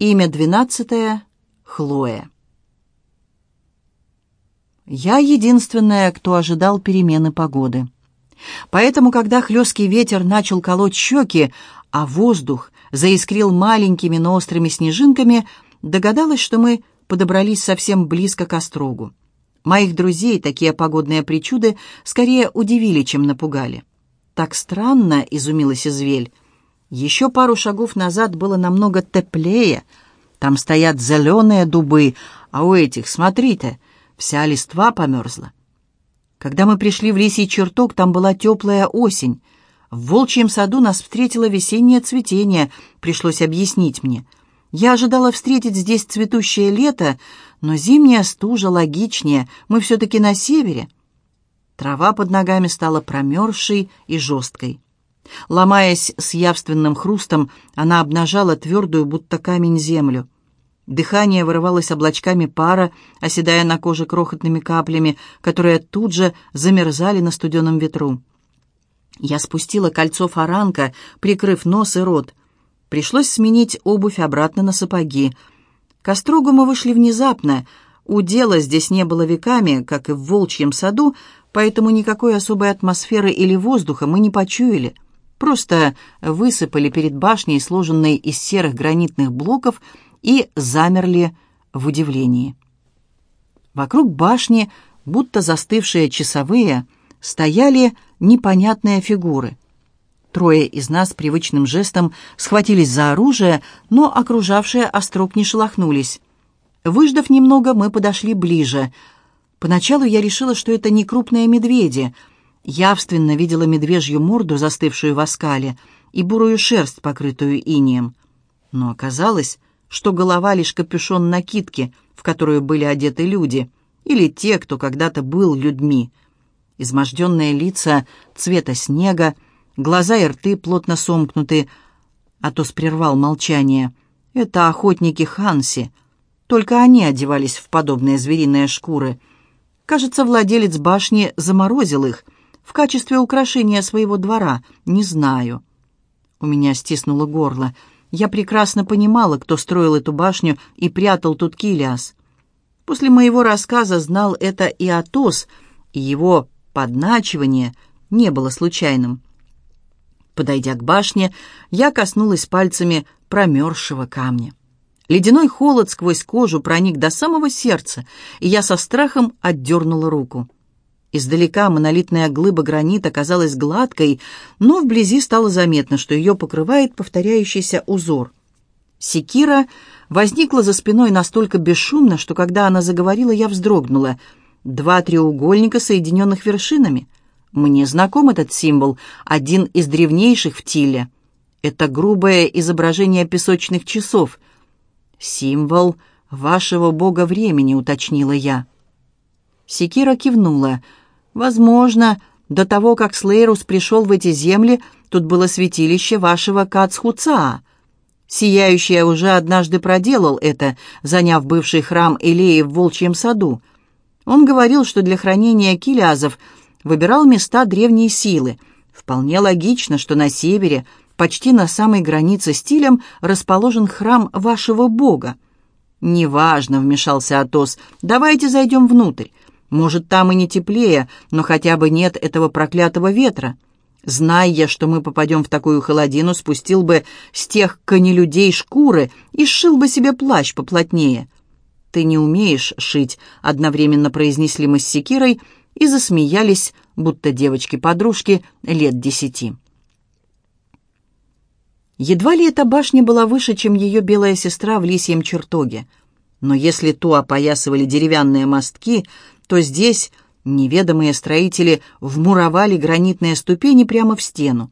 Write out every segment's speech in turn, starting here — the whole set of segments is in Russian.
Имя двенадцатое — Хлоя. Я единственная, кто ожидал перемены погоды. Поэтому, когда хлесткий ветер начал колоть щеки, а воздух заискрил маленькими, но острыми снежинками, догадалась, что мы подобрались совсем близко к острогу. Моих друзей такие погодные причуды скорее удивили, чем напугали. «Так странно», — изумилась Извель. «Еще пару шагов назад было намного теплее. Там стоят зеленые дубы, а у этих, смотрите, вся листва померзла». Когда мы пришли в лисий чертог, там была теплая осень. В волчьем саду нас встретило весеннее цветение, пришлось объяснить мне. Я ожидала встретить здесь цветущее лето, но зимняя стужа логичнее, мы все-таки на севере. Трава под ногами стала промерзшей и жесткой. Ломаясь с явственным хрустом, она обнажала твердую, будто камень, землю. Дыхание вырывалось облачками пара, оседая на коже крохотными каплями, которые тут же замерзали на студеном ветру. Я спустила кольцо фаранка, прикрыв нос и рот. Пришлось сменить обувь обратно на сапоги. К острогу мы вышли внезапно. У дела здесь не было веками, как и в волчьем саду, поэтому никакой особой атмосферы или воздуха мы не почуяли. Просто высыпали перед башней, сложенной из серых гранитных блоков, и замерли в удивлении. Вокруг башни, будто застывшие часовые, стояли непонятные фигуры. Трое из нас привычным жестом схватились за оружие, но окружавшие острог не шелохнулись. Выждав немного, мы подошли ближе. Поначалу я решила, что это не крупные медведи. Явственно видела медвежью морду, застывшую в оскале, и бурую шерсть, покрытую инеем. Но оказалось, что голова лишь капюшон накидки, в которую были одеты люди, или те, кто когда-то был людьми. Изможденные лица цвета снега, глаза и рты плотно сомкнуты. Атос прервал молчание. Это охотники Ханси. Только они одевались в подобные звериные шкуры. Кажется, владелец башни заморозил их в качестве украшения своего двора. Не знаю. У меня стиснуло горло. Я прекрасно понимала, кто строил эту башню и прятал тут Килиас. После моего рассказа знал это и Атос, и его подначивание не было случайным. Подойдя к башне, я коснулась пальцами промерзшего камня. Ледяной холод сквозь кожу проник до самого сердца, и я со страхом отдернула руку. Издалека монолитная глыба гранита казалась гладкой, но вблизи стало заметно, что ее покрывает повторяющийся узор. Секира возникла за спиной настолько бесшумно, что когда она заговорила, я вздрогнула. Два треугольника, соединенных вершинами. Мне знаком этот символ, один из древнейших в Тиле. Это грубое изображение песочных часов. «Символ вашего бога времени», — уточнила я. Секира кивнула — Возможно, до того, как Слейрус пришел в эти земли, тут было святилище вашего Кацхуца. Сияющая уже однажды проделал это, заняв бывший храм Илеи в Волчьем саду. Он говорил, что для хранения килязов выбирал места древней силы. Вполне логично, что на севере, почти на самой границе стилем, расположен храм вашего бога. «Неважно», — вмешался Атос, — «давайте зайдем внутрь. Может, там и не теплее, но хотя бы нет этого проклятого ветра. Зная я, что мы попадем в такую холодину, спустил бы с тех конелюдей шкуры и сшил бы себе плащ поплотнее. «Ты не умеешь шить», — одновременно произнесли мы с Секирой и засмеялись, будто девочки-подружки лет десяти. Едва ли эта башня была выше, чем ее белая сестра в лисьем чертоге. Но если ту опоясывали деревянные мостки, то здесь неведомые строители вмуровали гранитные ступени прямо в стену.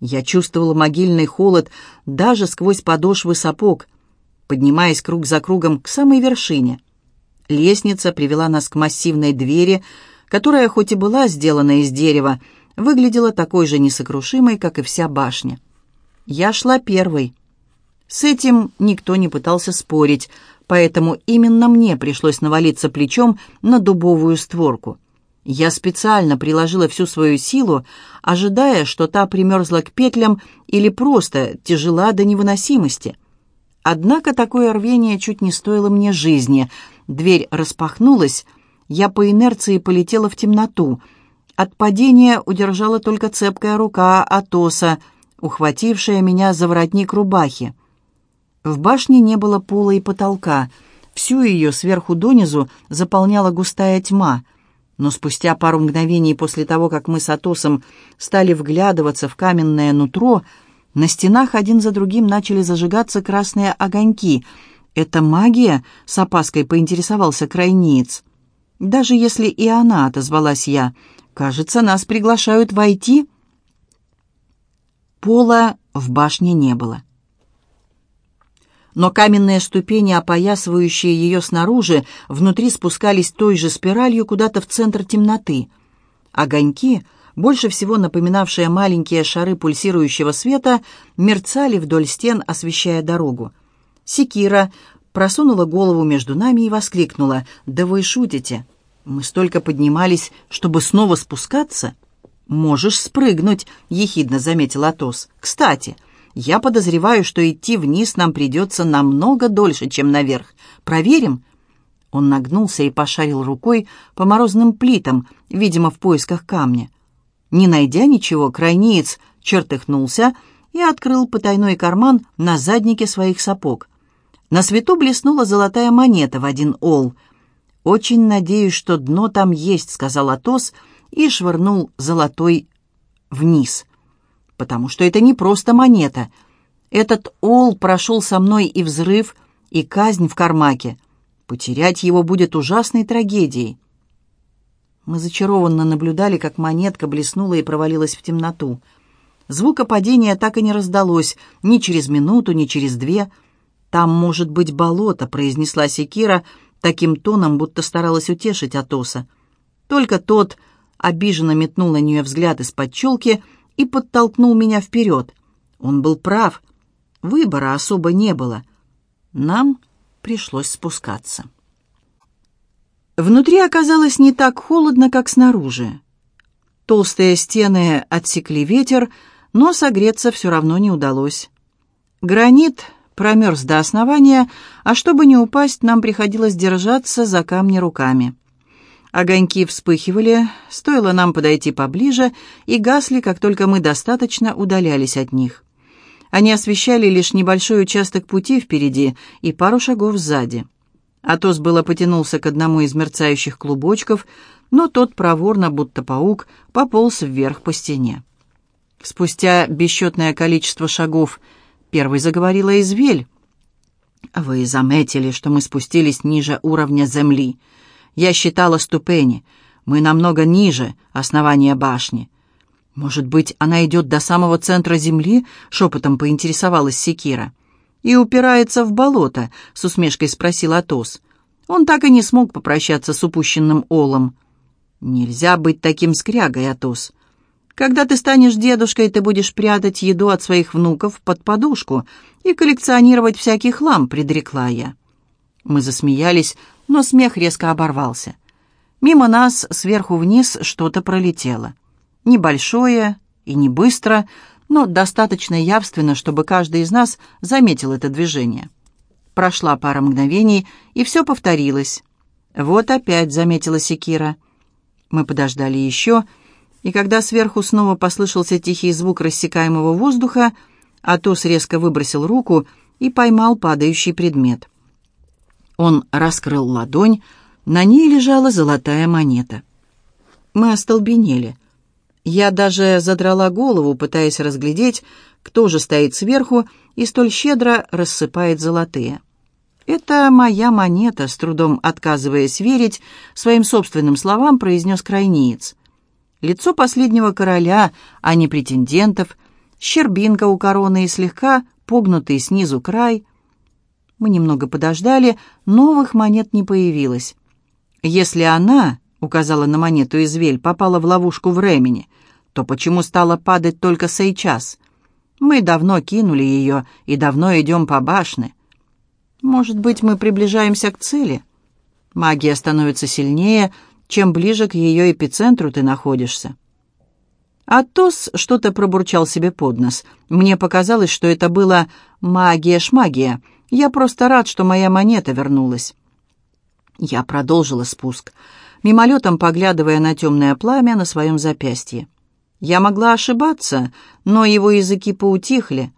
Я чувствовала могильный холод даже сквозь подошвы сапог, поднимаясь круг за кругом к самой вершине. Лестница привела нас к массивной двери, которая, хоть и была сделана из дерева, выглядела такой же несокрушимой, как и вся башня. Я шла первой. С этим никто не пытался спорить, поэтому именно мне пришлось навалиться плечом на дубовую створку. Я специально приложила всю свою силу, ожидая, что та примерзла к петлям или просто тяжела до невыносимости. Однако такое рвение чуть не стоило мне жизни. Дверь распахнулась, я по инерции полетела в темноту. От падения удержала только цепкая рука Атоса, ухватившая меня за воротник рубахи. В башне не было пола и потолка. Всю ее сверху донизу заполняла густая тьма. Но спустя пару мгновений после того, как мы с Атосом стали вглядываться в каменное нутро, на стенах один за другим начали зажигаться красные огоньки. «Это магия?» — с опаской поинтересовался крайниец. «Даже если и она», — отозвалась я, — «кажется, нас приглашают войти». Пола в башне не было. Но каменные ступени, опоясывающие ее снаружи, внутри спускались той же спиралью куда-то в центр темноты. Огоньки — больше всего напоминавшие маленькие шары пульсирующего света, мерцали вдоль стен, освещая дорогу. Секира просунула голову между нами и воскликнула «Да вы шутите! Мы столько поднимались, чтобы снова спускаться!» «Можешь спрыгнуть», — ехидно заметил Атос. «Кстати, я подозреваю, что идти вниз нам придется намного дольше, чем наверх. Проверим?» Он нагнулся и пошарил рукой по морозным плитам, видимо, в поисках камня. Не найдя ничего, крайниец чертыхнулся и открыл потайной карман на заднике своих сапог. На свету блеснула золотая монета в один ол. «Очень надеюсь, что дно там есть», — сказал Атос и швырнул золотой вниз. «Потому что это не просто монета. Этот ол прошел со мной и взрыв, и казнь в Кармаке. Потерять его будет ужасной трагедией». Мы зачарованно наблюдали, как монетка блеснула и провалилась в темноту. Звука падения так и не раздалось, ни через минуту, ни через две. «Там может быть болото», — произнесла Секира таким тоном, будто старалась утешить Атоса. Только тот обиженно метнул на нее взгляд из-под челки и подтолкнул меня вперед. Он был прав. Выбора особо не было. Нам пришлось спускаться. Внутри оказалось не так холодно, как снаружи. Толстые стены отсекли ветер, но согреться все равно не удалось. Гранит промерз до основания, а чтобы не упасть, нам приходилось держаться за камни руками. Огоньки вспыхивали, стоило нам подойти поближе, и гасли, как только мы достаточно удалялись от них. Они освещали лишь небольшой участок пути впереди и пару шагов сзади. Атос было потянулся к одному из мерцающих клубочков, но тот проворно, будто паук, пополз вверх по стене. Спустя бесчетное количество шагов первый заговорила Извель. «Вы заметили, что мы спустились ниже уровня земли. Я считала ступени. Мы намного ниже основания башни. Может быть, она идет до самого центра земли?» — шепотом поинтересовалась Секира и упирается в болото?» — с усмешкой спросил Атос. Он так и не смог попрощаться с упущенным олом. «Нельзя быть таким скрягой, Атос. Когда ты станешь дедушкой, ты будешь прятать еду от своих внуков под подушку и коллекционировать всякий хлам», — предрекла я. Мы засмеялись, но смех резко оборвался. Мимо нас сверху вниз что-то пролетело. Небольшое и не быстро, но достаточно явственно, чтобы каждый из нас заметил это движение. Прошла пара мгновений, и все повторилось. «Вот опять», — заметила Секира. Мы подождали еще, и когда сверху снова послышался тихий звук рассекаемого воздуха, Атос резко выбросил руку и поймал падающий предмет. Он раскрыл ладонь, на ней лежала золотая монета. Мы остолбенели — я даже задрала голову, пытаясь разглядеть, кто же стоит сверху и столь щедро рассыпает золотые. «Это моя монета», — с трудом отказываясь верить, своим собственным словам произнес крайниец. Лицо последнего короля, а не претендентов, щербинка у короны и слегка погнутый снизу край. Мы немного подождали, новых монет не появилось. Если она, — указала на монету Извель, — попала в ловушку времени, то почему стала падать только сейчас? Мы давно кинули ее и давно идем по башне. Может быть, мы приближаемся к цели? Магия становится сильнее, чем ближе к ее эпицентру ты находишься. Атос что-то пробурчал себе под нос. Мне показалось, что это было магия-шмагия, Я просто рад, что моя монета вернулась». Я продолжила спуск, мимолетом поглядывая на темное пламя на своем запястье. Я могла ошибаться, но его языки поутихли.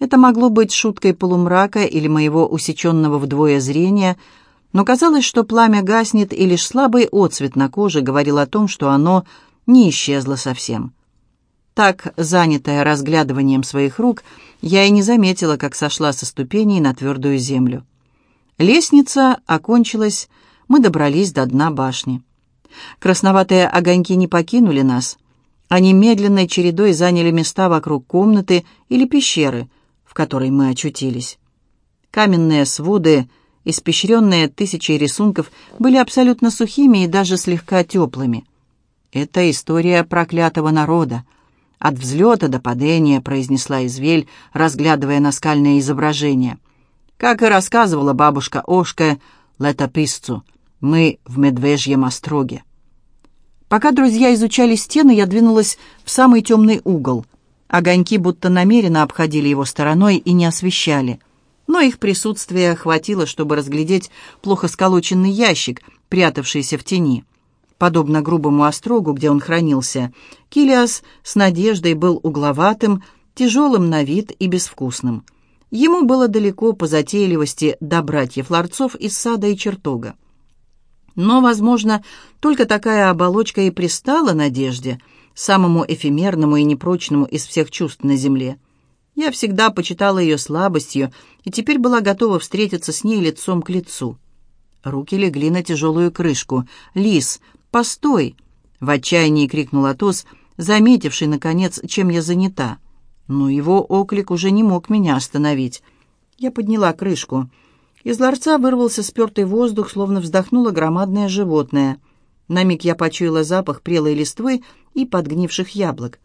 Это могло быть шуткой полумрака или моего усеченного вдвое зрения, но казалось, что пламя гаснет, и лишь слабый отцвет на коже говорил о том, что оно не исчезло совсем. Так, занятая разглядыванием своих рук, я и не заметила, как сошла со ступеней на твердую землю. Лестница окончилась, мы добрались до дна башни. Красноватые огоньки не покинули нас. Они медленной чередой заняли места вокруг комнаты или пещеры, в которой мы очутились. Каменные своды, испещренные тысячей рисунков, были абсолютно сухими и даже слегка теплыми. «Это история проклятого народа. От взлета до падения», — произнесла Извель, разглядывая наскальное изображение. Как и рассказывала бабушка Ошка летописцу, мы в Медвежьем остроге. Пока друзья изучали стены, я двинулась в самый темный угол. Огоньки будто намеренно обходили его стороной и не освещали. Но их присутствие хватило, чтобы разглядеть плохо сколоченный ящик, прятавшийся в тени. Подобно грубому острогу, где он хранился, Килиас с надеждой был угловатым, тяжелым на вид и безвкусным. Ему было далеко по затейливости до братьев ларцов из сада и чертога. Но, возможно, только такая оболочка и пристала надежде, самому эфемерному и непрочному из всех чувств на земле. Я всегда почитала ее слабостью и теперь была готова встретиться с ней лицом к лицу. Руки легли на тяжелую крышку. «Лис, постой!» — в отчаянии крикнул Атос, заметивший, наконец, чем я занята. Но его оклик уже не мог меня остановить. Я подняла крышку — из ларца вырвался спертый воздух, словно вздохнуло громадное животное. На миг я почуяла запах прелой листвы и подгнивших яблок.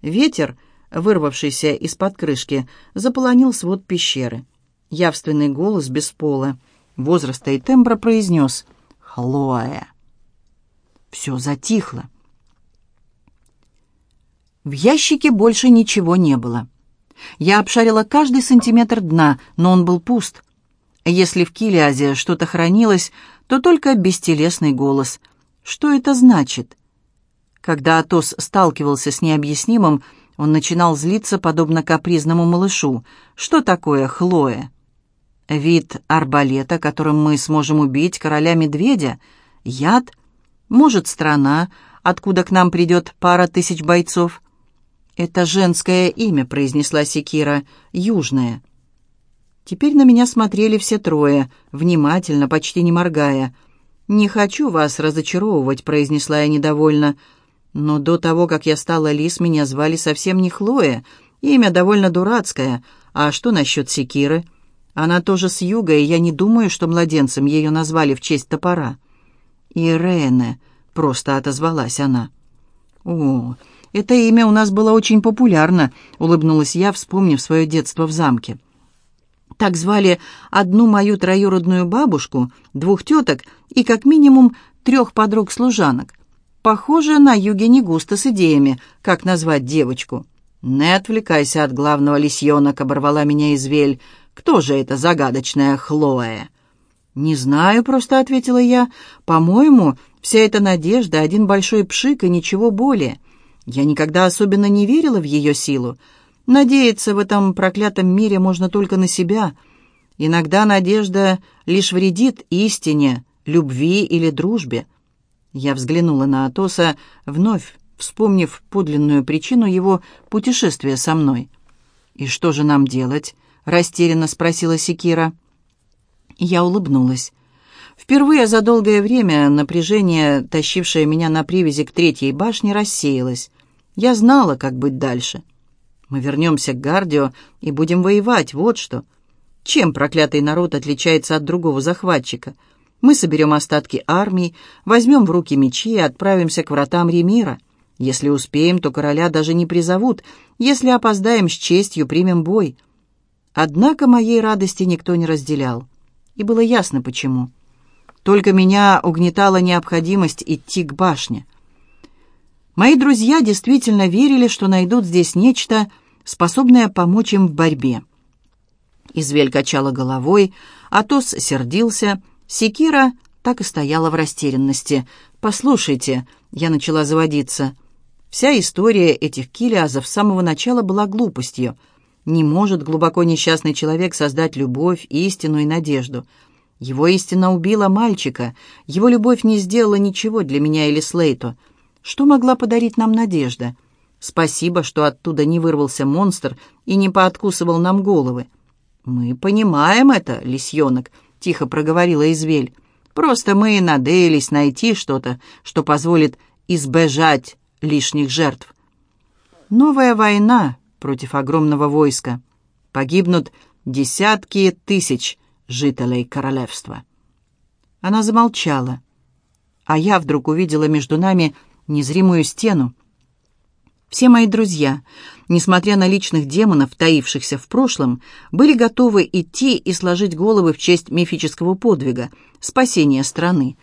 Ветер, вырвавшийся из-под крышки, заполонил свод пещеры. Явственный голос без пола, возраста и тембра произнес «Хлоя». Все затихло. В ящике больше ничего не было. Я обшарила каждый сантиметр дна, но он был пуст. Если в Килиазе что-то хранилось, то только бестелесный голос. Что это значит? Когда Атос сталкивался с необъяснимым, он начинал злиться, подобно капризному малышу. Что такое Хлоя? Вид арбалета, которым мы сможем убить короля-медведя? Яд? Может, страна, откуда к нам придет пара тысяч бойцов? «Это женское имя», — произнесла Секира, — «южное». Теперь на меня смотрели все трое, внимательно, почти не моргая. «Не хочу вас разочаровывать», — произнесла я недовольно. «Но до того, как я стала Лис, меня звали совсем не Хлоя. Имя довольно дурацкое. А что насчет Секиры? Она тоже с юга, и я не думаю, что младенцем ее назвали в честь топора». «Ирене», — просто отозвалась она. «О, это имя у нас было очень популярно», — улыбнулась я, вспомнив свое детство в замке. Так звали одну мою троюродную бабушку, двух теток и как минимум трех подруг-служанок. Похоже, на юге не густо с идеями, как назвать девочку. «Не отвлекайся от главного, лисьенок», — оборвала меня извель. «Кто же эта загадочная Хлоя?» «Не знаю», — просто ответила я. «По-моему, вся эта надежда — один большой пшик и ничего более. Я никогда особенно не верила в ее силу. Надеяться в этом проклятом мире можно только на себя. Иногда надежда лишь вредит истине, любви или дружбе. Я взглянула на Атоса, вновь вспомнив подлинную причину его путешествия со мной. «И что же нам делать?» — растерянно спросила Секира. Я улыбнулась. Впервые за долгое время напряжение, тащившее меня на привязи к третьей башне, рассеялось. Я знала, как быть дальше. — мы вернемся к Гардио и будем воевать, вот что. Чем проклятый народ отличается от другого захватчика? Мы соберем остатки армии, возьмем в руки мечи и отправимся к вратам Ремира. Если успеем, то короля даже не призовут. Если опоздаем, с честью примем бой. Однако моей радости никто не разделял. И было ясно, почему. Только меня угнетала необходимость идти к башне. Мои друзья действительно верили, что найдут здесь нечто, способное помочь им в борьбе. Извель качала головой, Атос сердился, Секира так и стояла в растерянности. «Послушайте», — я начала заводиться, — «вся история этих килиазов с самого начала была глупостью. Не может глубоко несчастный человек создать любовь, истину и надежду. Его истина убила мальчика, его любовь не сделала ничего для меня или Слейту. Что могла подарить нам надежда? Спасибо, что оттуда не вырвался монстр и не пооткусывал нам головы. «Мы понимаем это, лисьенок», — тихо проговорила Извель. «Просто мы надеялись найти что-то, что позволит избежать лишних жертв». Новая война против огромного войска. Погибнут десятки тысяч жителей королевства. Она замолчала, а я вдруг увидела между нами незримую стену. Все мои друзья, несмотря на личных демонов, таившихся в прошлом, были готовы идти и сложить головы в честь мифического подвига — спасения страны.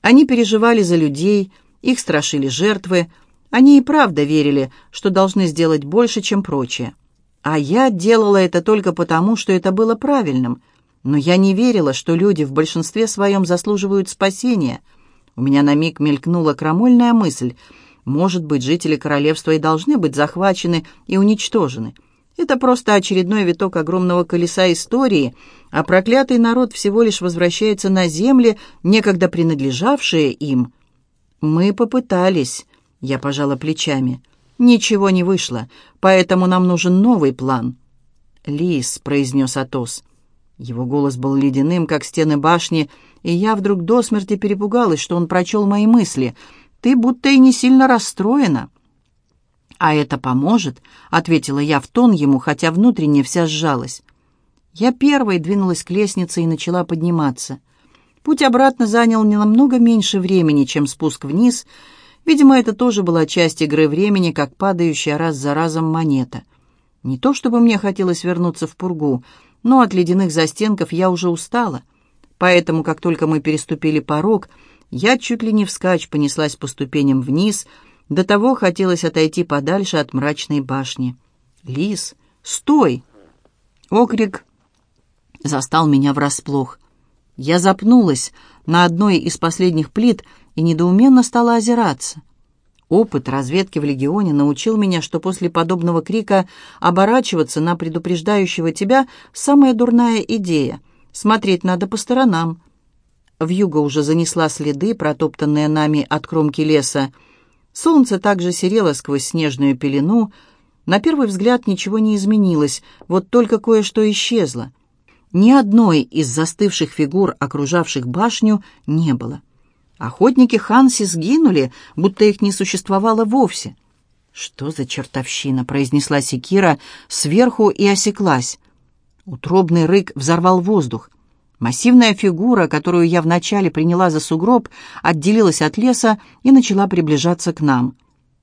Они переживали за людей, их страшили жертвы, они и правда верили, что должны сделать больше, чем прочие. А я делала это только потому, что это было правильным. Но я не верила, что люди в большинстве своем заслуживают спасения. У меня на миг мелькнула крамольная мысль. Может быть, жители королевства и должны быть захвачены и уничтожены. Это просто очередной виток огромного колеса истории, а проклятый народ всего лишь возвращается на земли, некогда принадлежавшие им. Мы попытались, я пожала плечами. «Ничего не вышло, поэтому нам нужен новый план». «Лис», — произнес Атос. Его голос был ледяным, как стены башни, и я вдруг до смерти перепугалась, что он прочел мои мысли. «Ты будто и не сильно расстроена». «А это поможет», — ответила я в тон ему, хотя внутренне вся сжалась. Я первой двинулась к лестнице и начала подниматься. Путь обратно занял не намного меньше времени, чем спуск вниз — Видимо, это тоже была часть игры времени, как падающая раз за разом монета. Не то чтобы мне хотелось вернуться в пургу, но от ледяных застенков я уже устала. Поэтому, как только мы переступили порог, я чуть ли не вскачь понеслась по ступеням вниз, до того хотелось отойти подальше от мрачной башни. «Лис, стой!» Окрик застал меня врасплох. Я запнулась на одной из последних плит — и недоуменно стала озираться. Опыт разведки в Легионе научил меня, что после подобного крика оборачиваться на предупреждающего тебя – самая дурная идея. Смотреть надо по сторонам. Вьюга уже занесла следы, протоптанные нами от кромки леса. Солнце также серело сквозь снежную пелену. На первый взгляд ничего не изменилось, вот только кое-что исчезло. Ни одной из застывших фигур, окружавших башню, не было. Охотники Ханси сгинули, будто их не существовало вовсе. «Что за чертовщина?» — произнесла Секира сверху и осеклась. Утробный рык взорвал воздух. Массивная фигура, которую я вначале приняла за сугроб, отделилась от леса и начала приближаться к нам.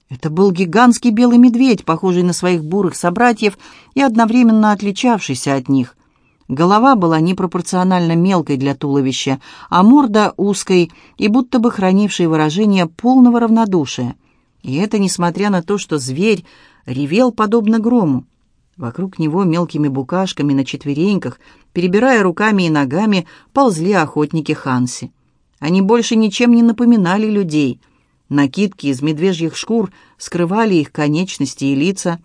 Это был гигантский белый медведь, похожий на своих бурых собратьев и одновременно отличавшийся от них. Голова была непропорционально мелкой для туловища, а морда узкой и будто бы хранившей выражение полного равнодушия. И это несмотря на то, что зверь ревел подобно грому. Вокруг него мелкими букашками на четвереньках, перебирая руками и ногами, ползли охотники Ханси. Они больше ничем не напоминали людей. Накидки из медвежьих шкур скрывали их конечности и лица.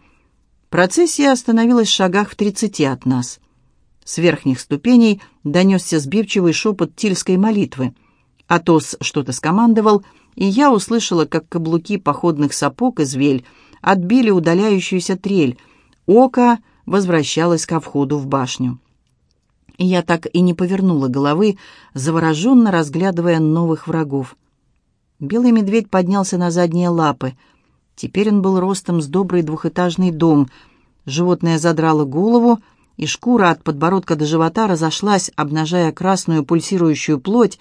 Процессия остановилась в шагах в тридцати от нас. С верхних ступеней донесся сбивчивый шепот тильской молитвы. Атос что-то скомандовал, и я услышала, как каблуки походных сапог из вель отбили удаляющуюся трель. Око возвращалось ко входу в башню. Я так и не повернула головы, завороженно разглядывая новых врагов. Белый медведь поднялся на задние лапы. Теперь он был ростом с добрый двухэтажный дом. Животное задрало голову, и шкура от подбородка до живота разошлась, обнажая красную пульсирующую плоть,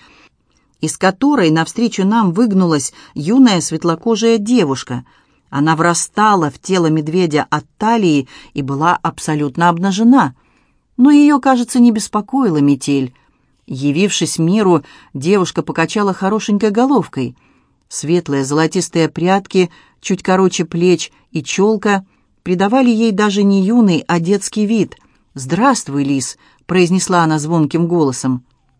из которой навстречу нам выгнулась юная светлокожая девушка. Она врастала в тело медведя от талии и была абсолютно обнажена. Но ее, кажется, не беспокоила метель. Явившись миру, девушка покачала хорошенькой головкой. Светлые золотистые прядки, чуть короче плеч и челка придавали ей даже не юный, а детский вид — «Здравствуй, лис», — произнесла она звонким голосом.